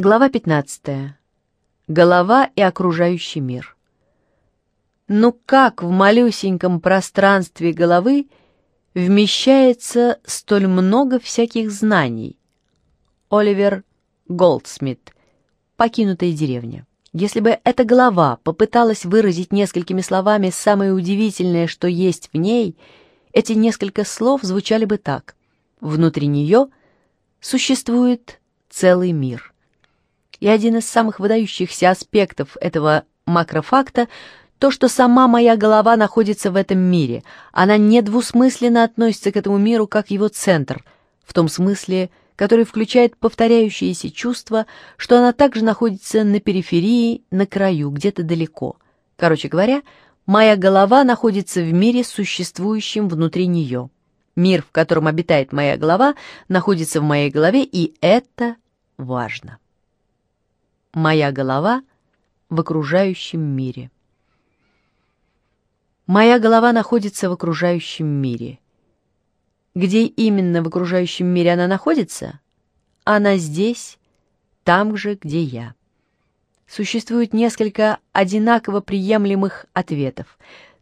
Глава 15. Голова и окружающий мир. Ну как в малюсеньком пространстве головы вмещается столь много всяких знаний? Оливер Голдсмит. Покинутая деревня. Если бы эта голова попыталась выразить несколькими словами самое удивительное, что есть в ней, эти несколько слов звучали бы так. Внутри нее существует целый мир. И один из самых выдающихся аспектов этого макрофакта — то, что сама моя голова находится в этом мире. Она недвусмысленно относится к этому миру как его центр, в том смысле, который включает повторяющиеся чувства, что она также находится на периферии, на краю, где-то далеко. Короче говоря, моя голова находится в мире, существующем внутри нее. Мир, в котором обитает моя голова, находится в моей голове, и это важно моя голова в окружающем мире. Моя голова находится в окружающем мире. Где именно в окружающем мире она находится? Она здесь, там же, где я. Существует несколько одинаково приемлемых ответов.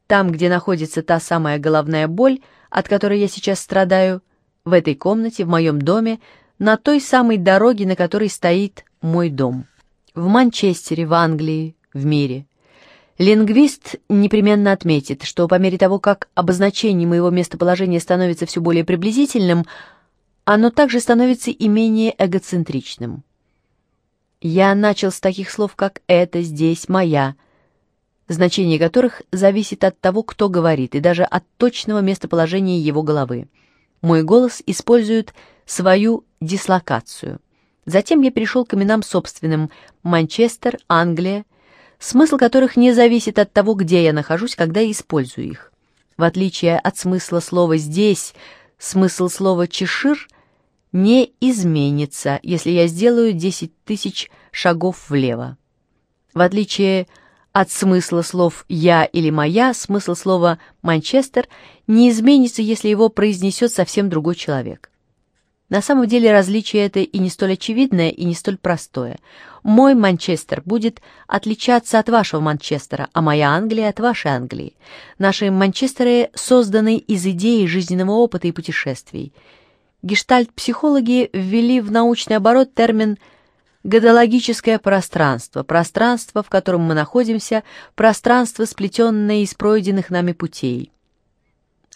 Там, где находится та самая головная боль, от которой я сейчас страдаю, в этой комнате, в моем доме, на той самой дороге, на которой стоит мой дом в Манчестере, в Англии, в мире. Лингвист непременно отметит, что по мере того, как обозначение моего местоположения становится все более приблизительным, оно также становится и менее эгоцентричным. Я начал с таких слов, как «это», «здесь», «моя», значение которых зависит от того, кто говорит, и даже от точного местоположения его головы. Мой голос использует свою дислокацию. Затем я перешел к именам собственным Манчестер, Англия, смысл которых не зависит от того, где я нахожусь, когда я использую их. В отличие от смысла слова «здесь», смысл слова «чешир» не изменится, если я сделаю 10 тысяч шагов влево. В отличие от смысла слов «я» или «моя», смысл слова «Манчестер» не изменится, если его произнесет совсем другой человек. На самом деле различие это и не столь очевидное, и не столь простое. Мой Манчестер будет отличаться от вашего Манчестера, а моя Англия от вашей Англии. Наши Манчестеры созданы из идеи жизненного опыта и путешествий. Гештальт-психологи ввели в научный оборот термин «годологическое пространство», пространство, в котором мы находимся, пространство, сплетенное из пройденных нами путей.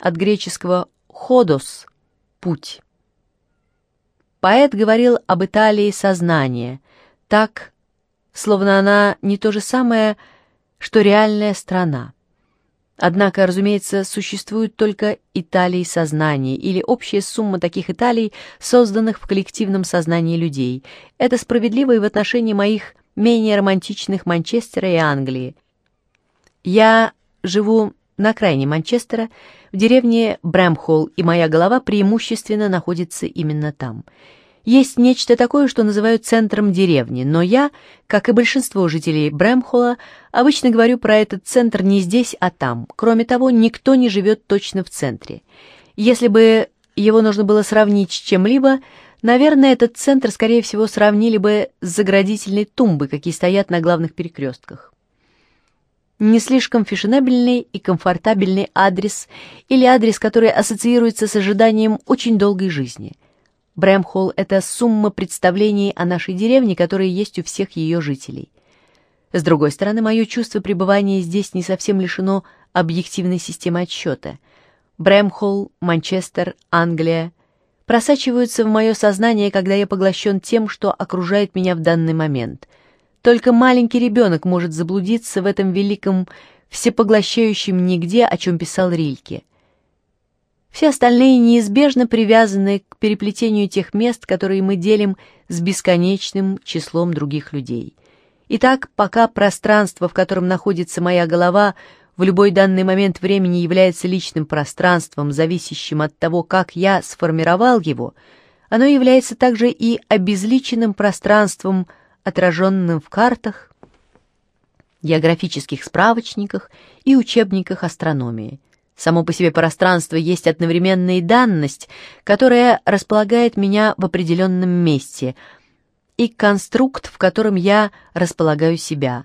От греческого «ходос» — «путь». Поэт говорил об Италии сознания, так, словно она не то же самое, что реальная страна. Однако, разумеется, существует только Италии сознания или общая сумма таких Италий, созданных в коллективном сознании людей. Это справедливо и в отношении моих менее романтичных Манчестера и Англии. Я живу на окраине Манчестера, в деревне Брэмхолл, и моя голова преимущественно находится именно там. Есть нечто такое, что называют центром деревни, но я, как и большинство жителей Брэмхолла, обычно говорю про этот центр не здесь, а там. Кроме того, никто не живет точно в центре. Если бы его нужно было сравнить с чем-либо, наверное, этот центр, скорее всего, сравнили бы с заградительной тумбой, какие стоят на главных перекрестках не слишком фешенебельный и комфортабельный адрес или адрес, который ассоциируется с ожиданием очень долгой жизни. Брэмхолл — это сумма представлений о нашей деревне, которые есть у всех ее жителей. С другой стороны, мое чувство пребывания здесь не совсем лишено объективной системы отсчета. Брэмхолл, Манчестер, Англия просачиваются в мое сознание, когда я поглощен тем, что окружает меня в данный момент — только маленький ребенок может заблудиться в этом великом, всепоглощающем нигде, о чем писал Рильке. Все остальные неизбежно привязаны к переплетению тех мест, которые мы делим с бесконечным числом других людей. Итак, пока пространство, в котором находится моя голова, в любой данный момент времени является личным пространством, зависящим от того, как я сформировал его, оно является также и обезличенным пространством – отраженным в картах, географических справочниках и учебниках астрономии. Само по себе пространство есть одновременно и данность, которая располагает меня в определенном месте, и конструкт, в котором я располагаю себя.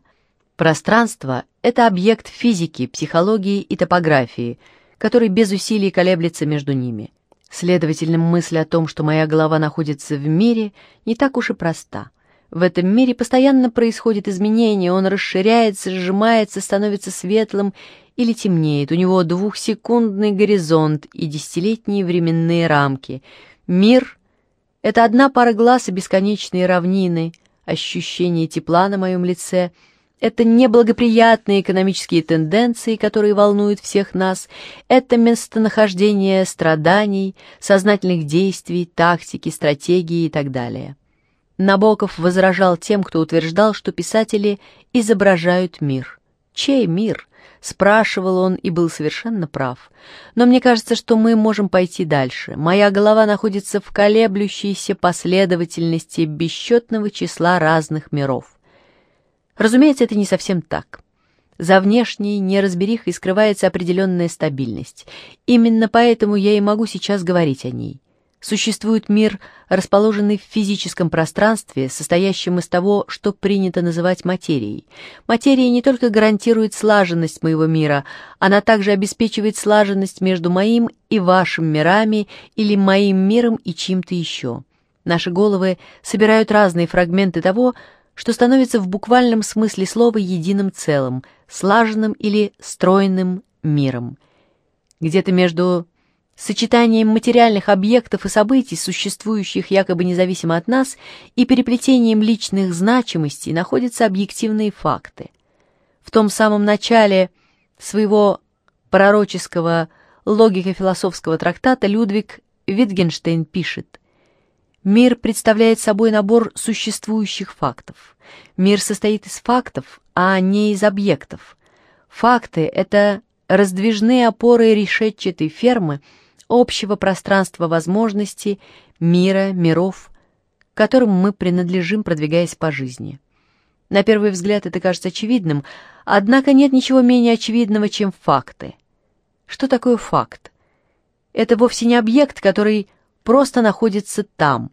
Пространство — это объект физики, психологии и топографии, который без усилий колеблется между ними. Следовательно, мысль о том, что моя голова находится в мире, не так уж и проста. В этом мире постоянно происходит изменение, он расширяется, сжимается, становится светлым или темнеет. У него двухсекундный горизонт и десятилетние временные рамки. Мир — это одна пара глаз и бесконечные равнины, ощущение тепла на моем лице — это неблагоприятные экономические тенденции, которые волнуют всех нас, это местонахождение страданий, сознательных действий, тактики, стратегии и так далее. Набоков возражал тем, кто утверждал, что писатели изображают мир. Чей мир? Спрашивал он и был совершенно прав. Но мне кажется, что мы можем пойти дальше. Моя голова находится в колеблющейся последовательности бесчетного числа разных миров. Разумеется, это не совсем так. За внешней неразберихой скрывается определенная стабильность. Именно поэтому я и могу сейчас говорить о ней. Существует мир, расположенный в физическом пространстве, состоящем из того, что принято называть материей. Материя не только гарантирует слаженность моего мира, она также обеспечивает слаженность между моим и вашим мирами или моим миром и чьим-то еще. Наши головы собирают разные фрагменты того, что становится в буквальном смысле слова единым целым, слаженным или стройным миром. Где-то между сочетанием материальных объектов и событий, существующих якобы независимо от нас, и переплетением личных значимостей находятся объективные факты. В том самом начале своего пророческого логико-философского трактата Людвиг Витгенштейн пишет «Мир представляет собой набор существующих фактов. Мир состоит из фактов, а не из объектов. Факты — это раздвижные опоры решетчатой фермы — общего пространства возможностей, мира, миров, которым мы принадлежим, продвигаясь по жизни. На первый взгляд это кажется очевидным, однако нет ничего менее очевидного, чем факты. Что такое факт? Это вовсе не объект, который просто находится там.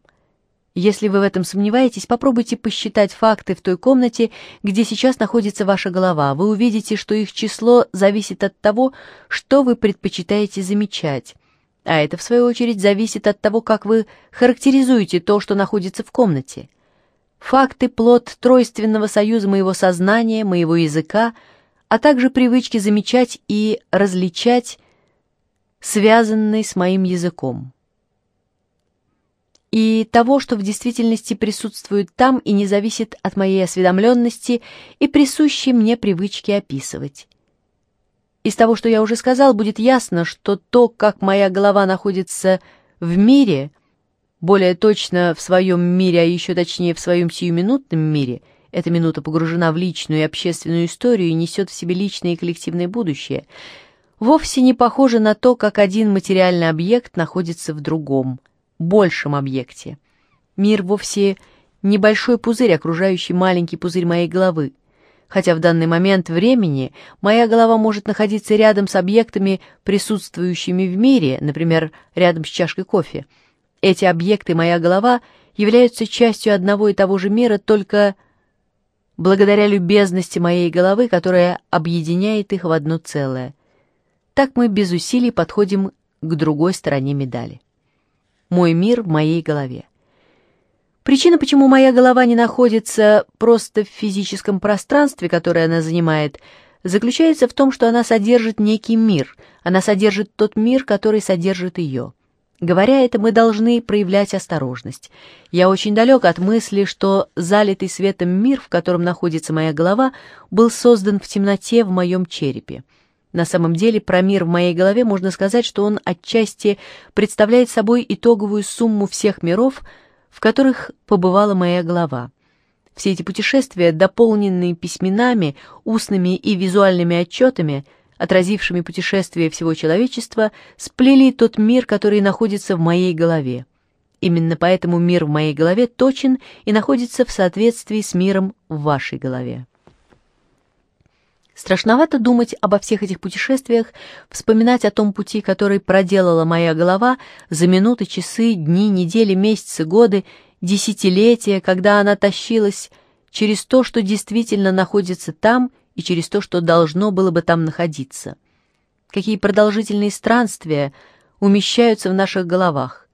Если вы в этом сомневаетесь, попробуйте посчитать факты в той комнате, где сейчас находится ваша голова. Вы увидите, что их число зависит от того, что вы предпочитаете замечать, а это, в свою очередь, зависит от того, как вы характеризуете то, что находится в комнате. Факты — плод тройственного союза моего сознания, моего языка, а также привычки замечать и различать, связанные с моим языком. И того, что в действительности присутствует там и не зависит от моей осведомленности и присущей мне привычки описывать. Из того, что я уже сказал, будет ясно, что то, как моя голова находится в мире, более точно в своем мире, а еще точнее в своем сиюминутном мире, эта минута погружена в личную и общественную историю и несет в себе личное и коллективное будущее, вовсе не похоже на то, как один материальный объект находится в другом, большем объекте. Мир вовсе небольшой пузырь, окружающий маленький пузырь моей головы хотя в данный момент времени моя голова может находиться рядом с объектами, присутствующими в мире, например, рядом с чашкой кофе. Эти объекты, моя голова, являются частью одного и того же мира только благодаря любезности моей головы, которая объединяет их в одно целое. Так мы без усилий подходим к другой стороне медали. Мой мир в моей голове. Причина, почему моя голова не находится просто в физическом пространстве, которое она занимает, заключается в том, что она содержит некий мир, она содержит тот мир, который содержит ее. Говоря это, мы должны проявлять осторожность. Я очень далек от мысли, что залитый светом мир, в котором находится моя голова, был создан в темноте в моем черепе. На самом деле про мир в моей голове можно сказать, что он отчасти представляет собой итоговую сумму всех миров – в которых побывала моя голова. Все эти путешествия, дополненные письменами, устными и визуальными отчетами, отразившими путешествия всего человечества, сплели тот мир, который находится в моей голове. Именно поэтому мир в моей голове точен и находится в соответствии с миром в вашей голове. Страшновато думать обо всех этих путешествиях, вспоминать о том пути, который проделала моя голова за минуты, часы, дни, недели, месяцы, годы, десятилетия, когда она тащилась через то, что действительно находится там, и через то, что должно было бы там находиться. Какие продолжительные странствия умещаются в наших головах.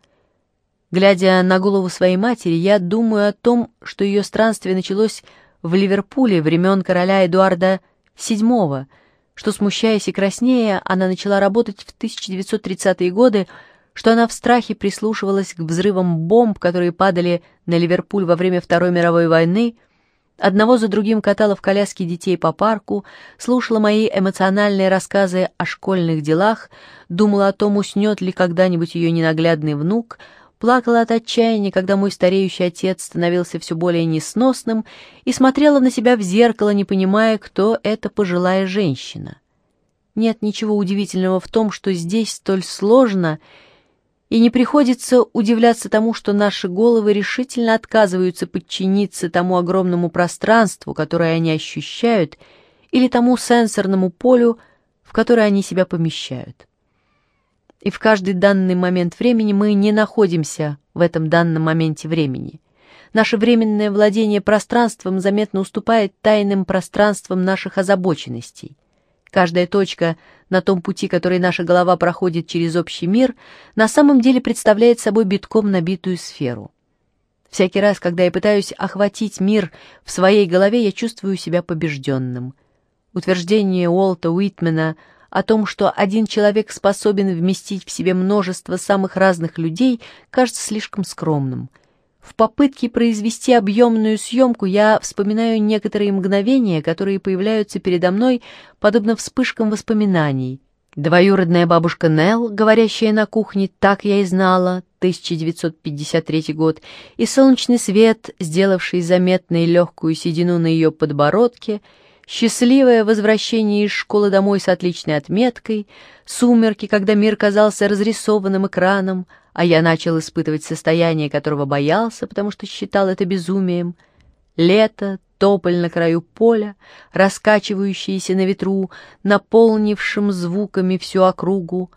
Глядя на голову своей матери, я думаю о том, что ее странствие началось в Ливерпуле времен короля Эдуарда VII, что, смущаясь и краснея, она начала работать в 1930-е годы, что она в страхе прислушивалась к взрывам бомб, которые падали на Ливерпуль во время Второй мировой войны, одного за другим катала в коляске детей по парку, слушала мои эмоциональные рассказы о школьных делах, думала о том, уснет ли когда-нибудь ее ненаглядный внук — плакала от отчаяния, когда мой стареющий отец становился все более несносным, и смотрела на себя в зеркало, не понимая, кто эта пожилая женщина. Нет ничего удивительного в том, что здесь столь сложно, и не приходится удивляться тому, что наши головы решительно отказываются подчиниться тому огромному пространству, которое они ощущают, или тому сенсорному полю, в которое они себя помещают и в каждый данный момент времени мы не находимся в этом данном моменте времени. Наше временное владение пространством заметно уступает тайным пространствам наших озабоченностей. Каждая точка на том пути, который наша голова проходит через общий мир, на самом деле представляет собой битком набитую сферу. Всякий раз, когда я пытаюсь охватить мир в своей голове, я чувствую себя побежденным. Утверждение Уолта Уитмена о том, что один человек способен вместить в себе множество самых разных людей, кажется слишком скромным. В попытке произвести объемную съемку я вспоминаю некоторые мгновения, которые появляются передо мной, подобно вспышкам воспоминаний. Двоюродная бабушка Нелл, говорящая на кухне «Так я и знала», 1953 год, и солнечный свет, сделавший заметной легкую седину на ее подбородке — счастливое возвращение из школы домой с отличной отметкой, сумерки, когда мир казался разрисованным экраном, а я начал испытывать состояние, которого боялся, потому что считал это безумием, лето, тополь на краю поля, раскачивающиеся на ветру, наполнившим звуками всю округу,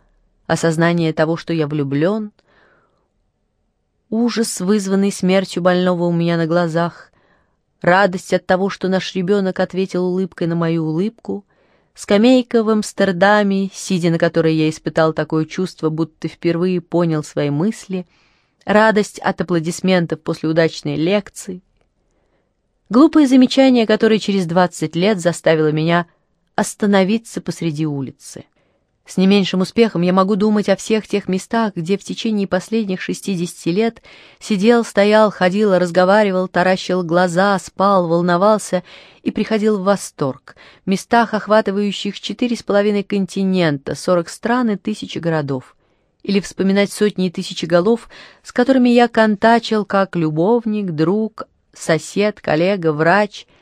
осознание того, что я влюблен, ужас, вызванный смертью больного у меня на глазах, радость от того, что наш ребенок ответил улыбкой на мою улыбку, скамейка в Амстердаме, сидя на которой я испытал такое чувство, будто впервые понял свои мысли, радость от аплодисментов после удачной лекции, глупое замечание, которое через двадцать лет заставило меня остановиться посреди улицы. С не меньшим успехом я могу думать о всех тех местах, где в течение последних 60 лет сидел, стоял, ходил, разговаривал, таращил глаза, спал, волновался и приходил в восторг. Местах, охватывающих четыре с половиной континента, 40 стран и тысячи городов. Или вспоминать сотни и тысячи голов, с которыми я контачил как любовник, друг, сосед, коллега, врач —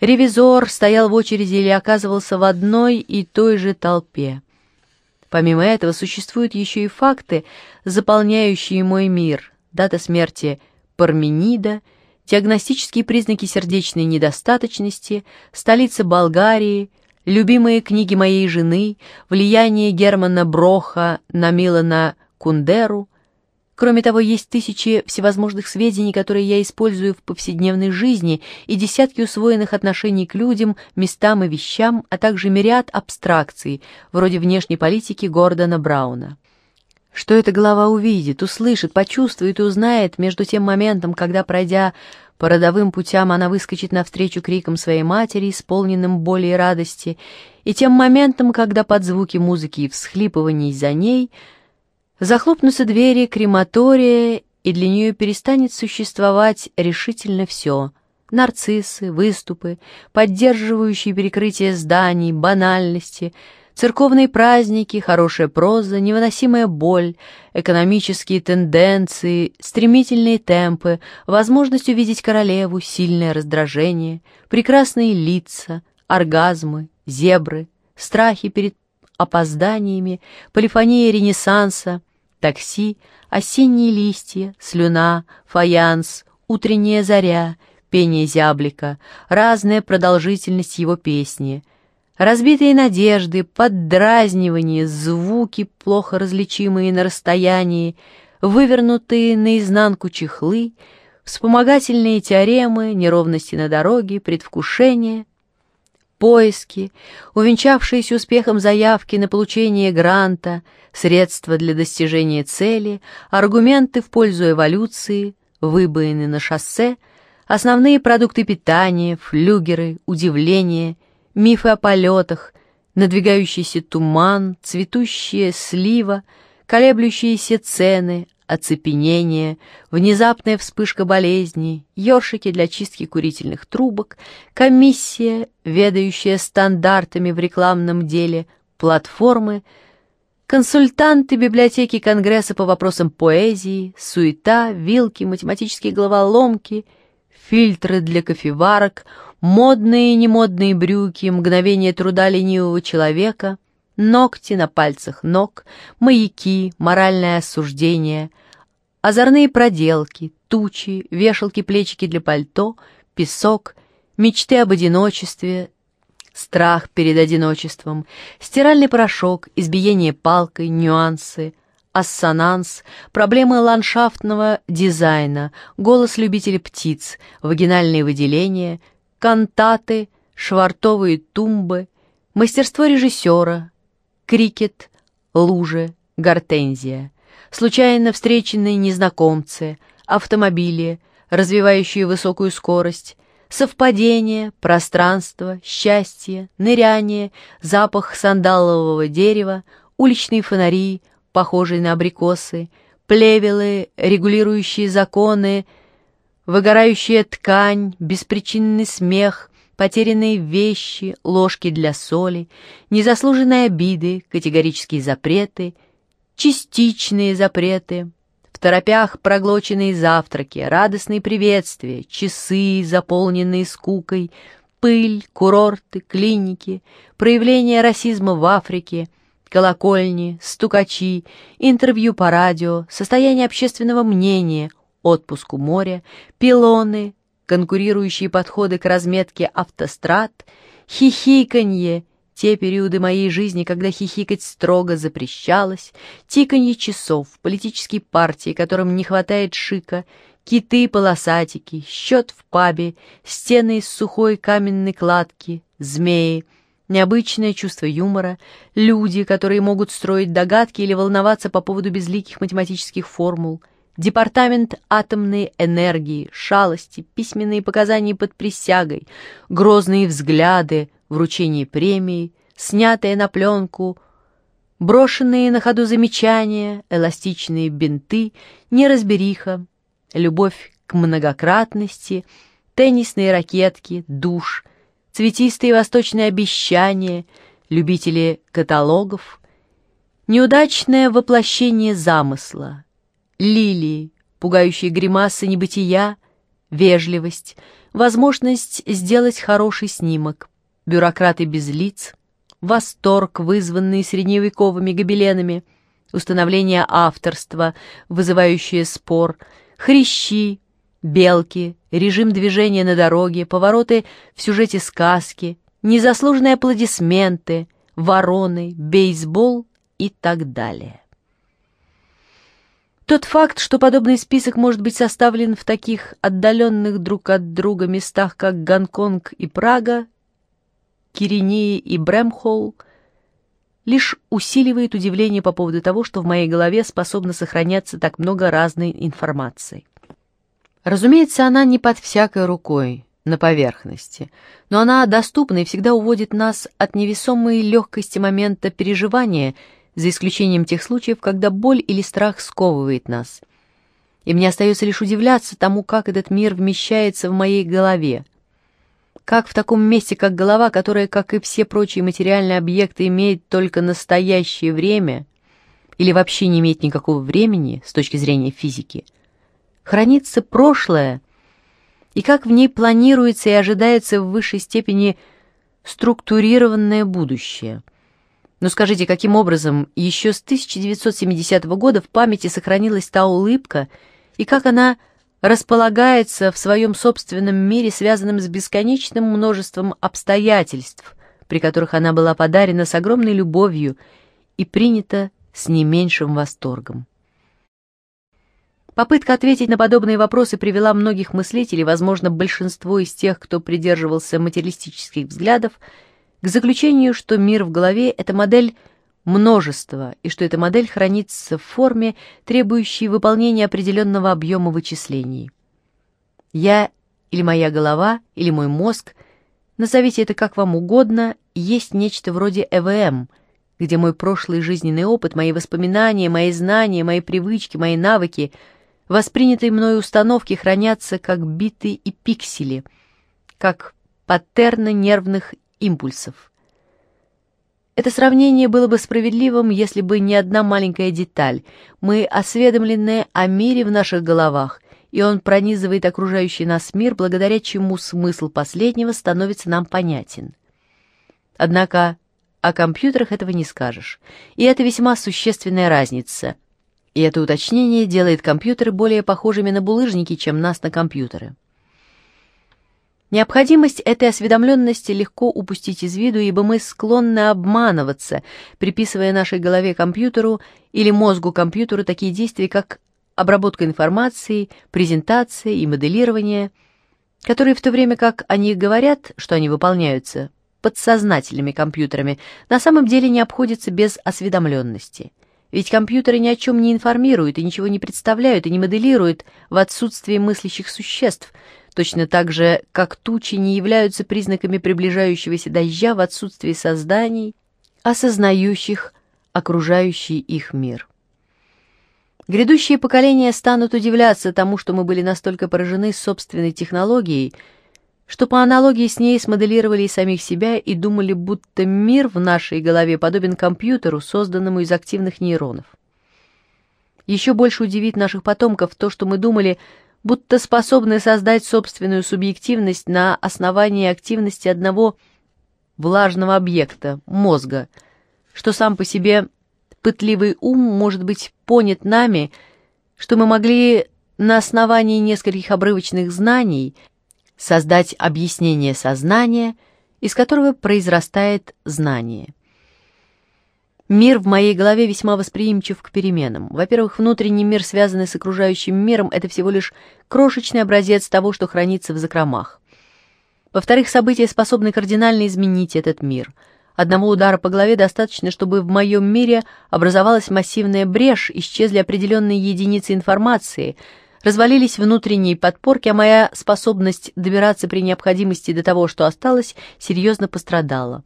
Ревизор стоял в очереди или оказывался в одной и той же толпе. Помимо этого существуют еще и факты, заполняющие мой мир. Дата смерти Парменида, диагностические признаки сердечной недостаточности, столица Болгарии, любимые книги моей жены, влияние Германа Броха на Милана Кундеру, Кроме того, есть тысячи всевозможных сведений, которые я использую в повседневной жизни, и десятки усвоенных отношений к людям, местам и вещам, а также мириад абстракций, вроде внешней политики Гордона Брауна. Что эта голова увидит, услышит, почувствует и узнает между тем моментом, когда, пройдя по родовым путям, она выскочит навстречу крикам своей матери, исполненным боли и радости, и тем моментом, когда под звуки музыки и всхлипываний за ней — Захлопнутся двери крематория, и для нее перестанет существовать решительно все. Нарциссы, выступы, поддерживающие перекрытие зданий, банальности, церковные праздники, хорошая проза, невыносимая боль, экономические тенденции, стремительные темпы, возможность увидеть королеву, сильное раздражение, прекрасные лица, оргазмы, зебры, страхи перед опозданиями, полифония Ренессанса, такси, осенние листья, слюна, фаянс, утренняя заря, пение зяблика, разная продолжительность его песни, разбитые надежды, поддразнивание, звуки, плохо различимые на расстоянии, вывернутые наизнанку чехлы, вспомогательные теоремы, неровности на дороге, предвкушение, поиски, увенчавшиеся успехом заявки на получение гранта, средства для достижения цели, аргументы в пользу эволюции, выбоины на шоссе, основные продукты питания, флюгеры, удивления, мифы о полетах, надвигающийся туман, цветущая слива, колеблющиеся цены, оцепенение, внезапная вспышка болезни, ёршики для чистки курительных трубок, комиссия, ведающая стандартами в рекламном деле, платформы, консультанты библиотеки Конгресса по вопросам поэзии, суета, вилки, математические головоломки, фильтры для кофеварок, модные и немодные брюки, мгновение труда ленивого человека — ногти на пальцах ног, маяки, моральное осуждение, озорные проделки, тучи, вешалки-плечики для пальто, песок, мечты об одиночестве, страх перед одиночеством, стиральный порошок, избиение палкой, нюансы, ассонанс, проблемы ландшафтного дизайна, голос любителей птиц, вагинальные выделения, кантаты, швартовые тумбы, мастерство режиссера, крикет, лужи, гортензия, случайно встреченные незнакомцы, автомобили, развивающие высокую скорость, совпадение, пространство, счастье, ныряние, запах сандалового дерева, уличные фонари, похожие на абрикосы, плевелы, регулирующие законы, выгорающая ткань, беспричинный смех, потерянные вещи, ложки для соли, незаслуженные обиды, категорические запреты, частичные запреты, в торопях проглоченные завтраки, радостные приветствия, часы, заполненные скукой, пыль, курорты, клиники, проявления расизма в Африке, колокольни, стукачи, интервью по радио, состояние общественного мнения, отпуск у моря, пилоны, конкурирующие подходы к разметке автострад, хихиканье, те периоды моей жизни, когда хихикать строго запрещалось, тиканье часов, политические партии, которым не хватает шика, киты-полосатики, счет в пабе, стены из сухой каменной кладки, змеи, необычное чувство юмора, люди, которые могут строить догадки или волноваться по поводу безликих математических формул — Департамент атомной энергии, шалости, письменные показания под присягой, грозные взгляды, вручение премии, снятые на пленку, брошенные на ходу замечания, эластичные бинты, неразбериха, любовь к многократности, теннисные ракетки, душ, цветистые восточные обещания, любители каталогов, неудачное воплощение замысла — лилии, пугающие гримасы небытия, вежливость, возможность сделать хороший снимок, бюрократы без лиц, восторг, вызванный средневековыми гобеленами, установление авторства, вызывающее спор, хрящи, белки, режим движения на дороге, повороты в сюжете сказки, незаслуженные аплодисменты, вороны, бейсбол и так далее. Тот факт, что подобный список может быть составлен в таких отдаленных друг от друга местах, как Гонконг и Прага, Кирении и Брэмхолл, лишь усиливает удивление по поводу того, что в моей голове способно сохраняться так много разной информации. Разумеется, она не под всякой рукой, на поверхности, но она доступна и всегда уводит нас от невесомой легкости момента переживания – за исключением тех случаев, когда боль или страх сковывает нас. И мне остается лишь удивляться тому, как этот мир вмещается в моей голове. Как в таком месте, как голова, которая, как и все прочие материальные объекты, имеет только настоящее время или вообще не имеет никакого времени с точки зрения физики, хранится прошлое, и как в ней планируется и ожидается в высшей степени структурированное будущее — но скажите, каким образом еще с 1970 года в памяти сохранилась та улыбка, и как она располагается в своем собственном мире, связанном с бесконечным множеством обстоятельств, при которых она была подарена с огромной любовью и принята с не меньшим восторгом. Попытка ответить на подобные вопросы привела многих мыслителей, возможно, большинство из тех, кто придерживался материалистических взглядов, к заключению, что мир в голове — это модель множества, и что эта модель хранится в форме, требующей выполнения определенного объема вычислений. Я или моя голова, или мой мозг, назовите это как вам угодно, есть нечто вроде ЭВМ, где мой прошлый жизненный опыт, мои воспоминания, мои знания, мои привычки, мои навыки, воспринятые мною установки хранятся как биты и пиксели, как паттерны нервных импульсов. Это сравнение было бы справедливым, если бы не одна маленькая деталь. Мы осведомлены о мире в наших головах, и он пронизывает окружающий нас мир, благодаря чему смысл последнего становится нам понятен. Однако о компьютерах этого не скажешь, и это весьма существенная разница. И это уточнение делает компьютеры более похожими на булыжники, чем нас на компьютеры. Необходимость этой осведомленности легко упустить из виду, ибо мы склонны обманываться, приписывая нашей голове компьютеру или мозгу компьютеру такие действия, как обработка информации, презентация и моделирование, которые в то время как они говорят, что они выполняются подсознательными компьютерами, на самом деле не обходятся без осведомленности. Ведь компьютеры ни о чем не информируют и ничего не представляют и не моделируют в отсутствии мыслящих существ – точно так же, как тучи не являются признаками приближающегося дождя в отсутствии созданий, осознающих окружающий их мир. Грядущие поколения станут удивляться тому, что мы были настолько поражены собственной технологией, что по аналогии с ней смоделировали и самих себя и думали, будто мир в нашей голове подобен компьютеру, созданному из активных нейронов. Еще больше удивит наших потомков то, что мы думали, будто способны создать собственную субъективность на основании активности одного влажного объекта, мозга, что сам по себе пытливый ум может быть понят нами, что мы могли на основании нескольких обрывочных знаний создать объяснение сознания, из которого произрастает знание. Мир в моей голове весьма восприимчив к переменам. Во-первых, внутренний мир, связанный с окружающим миром, это всего лишь крошечный образец того, что хранится в закромах. Во-вторых, события способны кардинально изменить этот мир. Одного удара по голове достаточно, чтобы в моем мире образовалась массивная брешь, исчезли определенные единицы информации, развалились внутренние подпорки, а моя способность добираться при необходимости до того, что осталось, серьезно пострадала.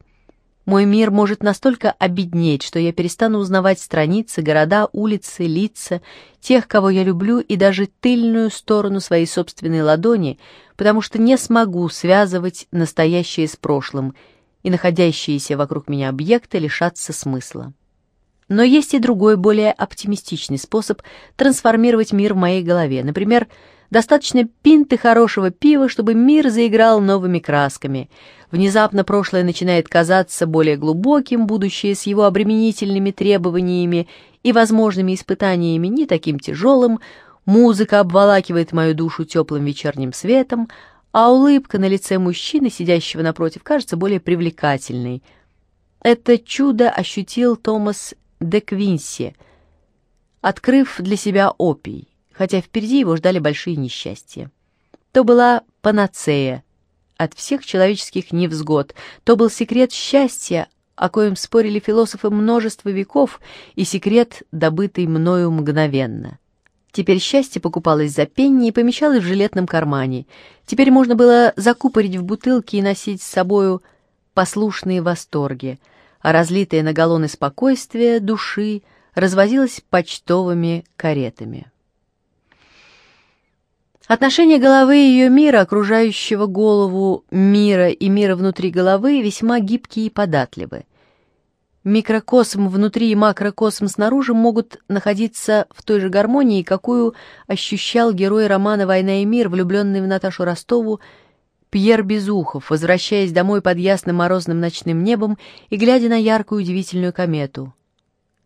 Мой мир может настолько обеднеть, что я перестану узнавать страницы, города, улицы, лица, тех, кого я люблю, и даже тыльную сторону своей собственной ладони, потому что не смогу связывать настоящее с прошлым, и находящиеся вокруг меня объекты лишатся смысла. Но есть и другой, более оптимистичный способ трансформировать мир в моей голове. Например, Достаточно пинты хорошего пива, чтобы мир заиграл новыми красками. Внезапно прошлое начинает казаться более глубоким, будущее с его обременительными требованиями и возможными испытаниями не таким тяжелым, музыка обволакивает мою душу теплым вечерним светом, а улыбка на лице мужчины, сидящего напротив, кажется более привлекательной. Это чудо ощутил Томас де Квинси, открыв для себя опий хотя впереди его ждали большие несчастья. То была панацея от всех человеческих невзгод, то был секрет счастья, о коем спорили философы множество веков, и секрет, добытый мною мгновенно. Теперь счастье покупалось за пенни и помещалось в жилетном кармане. Теперь можно было закупорить в бутылке и носить с собою послушные восторги, а разлитое на галлоны спокойствие души развозилось почтовыми каретами. Отношения головы и ее мира, окружающего голову мира и мира внутри головы, весьма гибкие и податливы. Микрокосм внутри и макрокосм снаружи могут находиться в той же гармонии, какую ощущал герой романа «Война и мир», влюбленный в Наташу Ростову, Пьер Безухов, возвращаясь домой под ясным морозным ночным небом и глядя на яркую удивительную комету.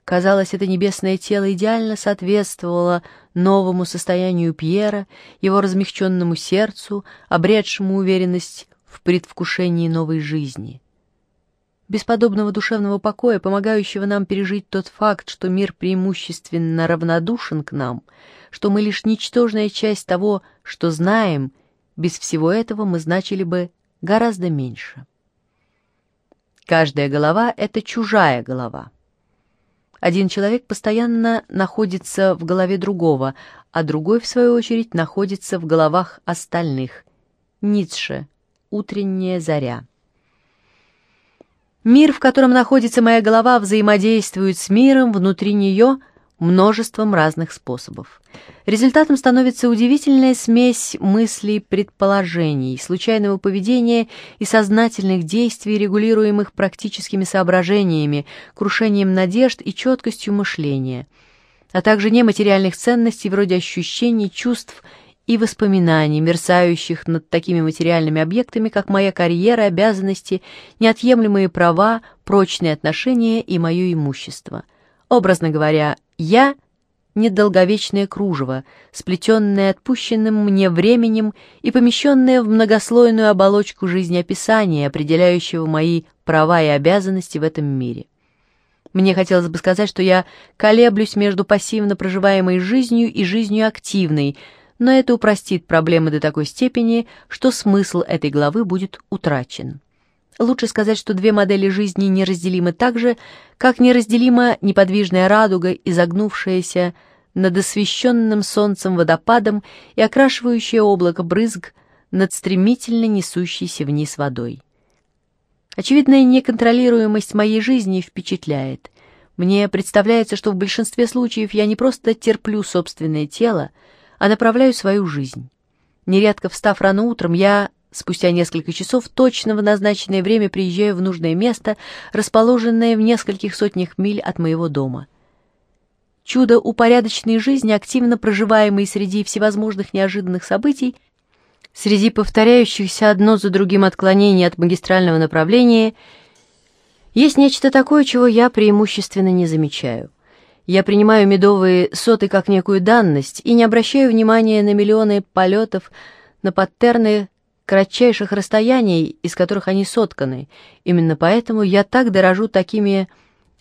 Казалось, это небесное тело идеально соответствовало новому состоянию Пьера, его размягченному сердцу, обретшему уверенность в предвкушении новой жизни. бесподобного душевного покоя, помогающего нам пережить тот факт, что мир преимущественно равнодушен к нам, что мы лишь ничтожная часть того, что знаем, без всего этого мы значили бы гораздо меньше. Каждая голова — это чужая голова. Один человек постоянно находится в голове другого, а другой, в свою очередь, находится в головах остальных. Ницше. Утренняя заря. Мир, в котором находится моя голова, взаимодействует с миром внутри нее множеством разных способов. Результатом становится удивительная смесь мыслей, предположений, случайного поведения и сознательных действий, регулируемых практическими соображениями, крушением надежд и четкостью мышления, а также нематериальных ценностей вроде ощущений, чувств и воспоминаний, мерцающих над такими материальными объектами, как моя карьера, обязанности, неотъемлемые права, прочные отношения и мое имущество. Образно говоря, я — недолговечное кружево, сплетенное отпущенным мне временем и помещенное в многослойную оболочку жизнеописания, определяющего мои права и обязанности в этом мире. Мне хотелось бы сказать, что я колеблюсь между пассивно проживаемой жизнью и жизнью активной — но это упростит проблемы до такой степени, что смысл этой главы будет утрачен. Лучше сказать, что две модели жизни неразделимы так же, как неразделима неподвижная радуга, изогнувшаяся над освещенным солнцем водопадом и окрашивающее облако брызг над стремительно несущейся вниз водой. Очевидная неконтролируемость моей жизни впечатляет. Мне представляется, что в большинстве случаев я не просто терплю собственное тело, а направляю свою жизнь. Нередко, встав рано утром, я спустя несколько часов точно в назначенное время приезжаю в нужное место, расположенное в нескольких сотнях миль от моего дома. Чудо упорядоченной жизни, активно проживаемой среди всевозможных неожиданных событий, среди повторяющихся одно за другим отклонений от магистрального направления, есть нечто такое, чего я преимущественно не замечаю. Я принимаю медовые соты как некую данность и не обращаю внимания на миллионы полетов, на паттерны кратчайших расстояний, из которых они сотканы. Именно поэтому я так дорожу такими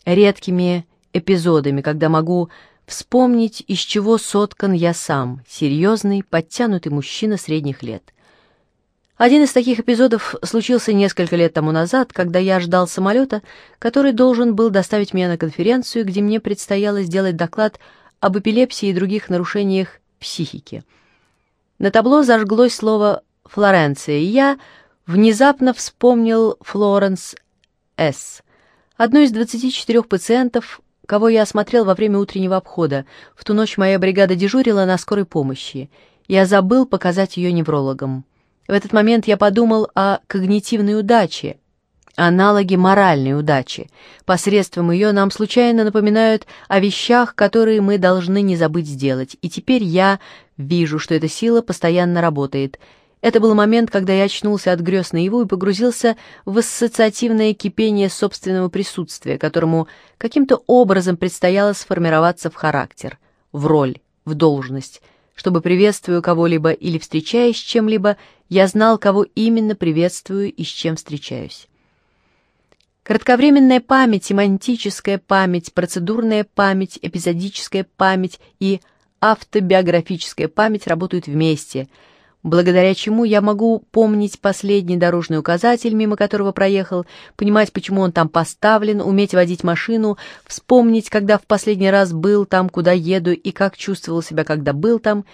редкими эпизодами, когда могу вспомнить, из чего соткан я сам, серьезный, подтянутый мужчина средних лет. Один из таких эпизодов случился несколько лет тому назад, когда я ждал самолета, который должен был доставить меня на конференцию, где мне предстояло сделать доклад об эпилепсии и других нарушениях психики. На табло зажглось слово «Флоренция», и я внезапно вспомнил Флоренс С., одну из 24 пациентов, кого я осмотрел во время утреннего обхода. В ту ночь моя бригада дежурила на скорой помощи. Я забыл показать ее неврологам. В этот момент я подумал о когнитивной удаче, аналоге моральной удачи. Посредством ее нам случайно напоминают о вещах, которые мы должны не забыть сделать. И теперь я вижу, что эта сила постоянно работает. Это был момент, когда я очнулся от грез наяву и погрузился в ассоциативное кипение собственного присутствия, которому каким-то образом предстояло сформироваться в характер, в роль, в должность — чтобы, приветствуя кого-либо или встречаясь с чем-либо, я знал, кого именно приветствую и с чем встречаюсь. Кратковременная память, семантическая память, процедурная память, эпизодическая память и автобиографическая память работают вместе — благодаря чему я могу помнить последний дорожный указатель, мимо которого проехал, понимать, почему он там поставлен, уметь водить машину, вспомнить, когда в последний раз был там, куда еду, и как чувствовал себя, когда был там.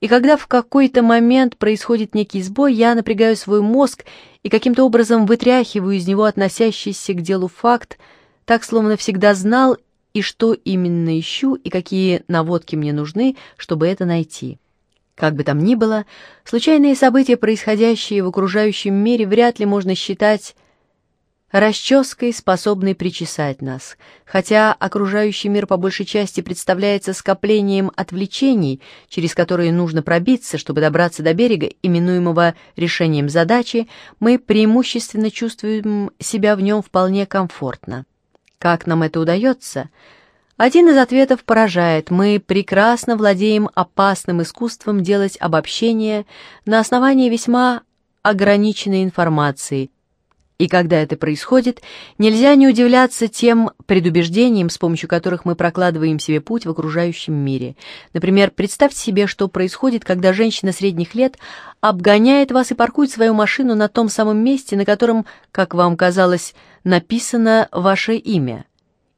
И когда в какой-то момент происходит некий сбой, я напрягаю свой мозг и каким-то образом вытряхиваю из него относящийся к делу факт, так словно всегда знал, и что именно ищу, и какие наводки мне нужны, чтобы это найти. Как бы там ни было, случайные события, происходящие в окружающем мире, вряд ли можно считать расческой, способной причесать нас, хотя окружающий мир по большей части представляется скоплением отвлечений, через которые нужно пробиться, чтобы добраться до берега, именуемого решением задачи, мы преимущественно чувствуем себя в нем вполне комфортно. Как нам это удается – один из ответов поражает. Мы прекрасно владеем опасным искусством делать обобщения на основании весьма ограниченной информации, И когда это происходит, нельзя не удивляться тем предубеждениям, с помощью которых мы прокладываем себе путь в окружающем мире. Например, представьте себе, что происходит, когда женщина средних лет обгоняет вас и паркует свою машину на том самом месте, на котором, как вам казалось, написано ваше имя.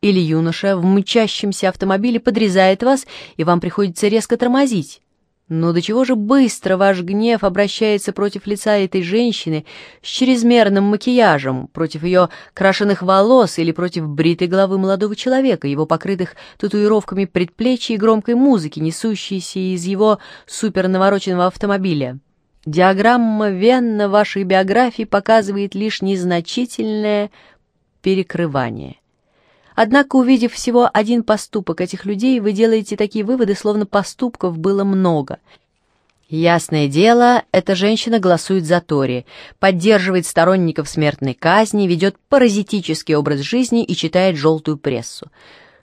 Или юноша в мчащемся автомобиле подрезает вас, и вам приходится резко тормозить. Но до чего же быстро ваш гнев обращается против лица этой женщины с чрезмерным макияжем, против ее крашеных волос или против бритой головы молодого человека, его покрытых татуировками предплечий и громкой музыки, несущейся из его супернавороченного автомобиля. Диаграмма Венна вашей биографии показывает лишь незначительное перекрывание. Однако, увидев всего один поступок этих людей, вы делаете такие выводы, словно поступков было много. Ясное дело, эта женщина голосует за Тори, поддерживает сторонников смертной казни, ведет паразитический образ жизни и читает желтую прессу.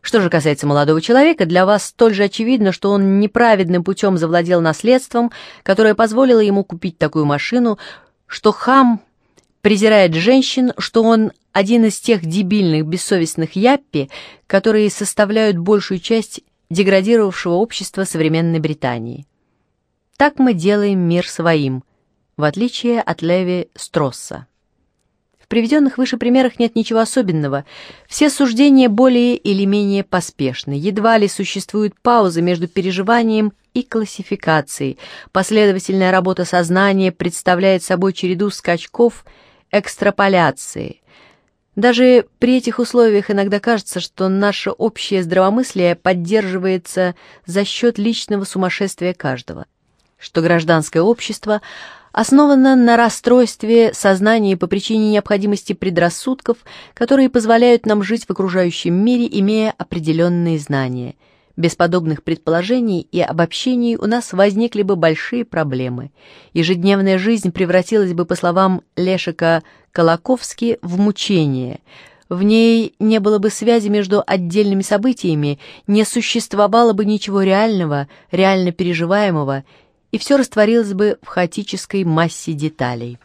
Что же касается молодого человека, для вас столь же очевидно, что он неправедным путем завладел наследством, которое позволило ему купить такую машину, что хам презирает женщин, что он один из тех дебильных, бессовестных яппи, которые составляют большую часть деградировавшего общества современной Британии. Так мы делаем мир своим, в отличие от Леви Стросса. В приведенных выше примерах нет ничего особенного. Все суждения более или менее поспешны. Едва ли существует пауза между переживанием и классификацией. Последовательная работа сознания представляет собой череду скачков экстраполяции. Даже при этих условиях иногда кажется, что наше общее здравомыслие поддерживается за счет личного сумасшествия каждого, что гражданское общество основано на расстройстве сознания по причине необходимости предрассудков, которые позволяют нам жить в окружающем мире, имея определенные знания – без подобных предположений и обобщений у нас возникли бы большие проблемы. Ежедневная жизнь превратилась бы, по словам Лешика Колоковски, в мучение. В ней не было бы связи между отдельными событиями, не существовало бы ничего реального, реально переживаемого, и все растворилось бы в хаотической массе деталей.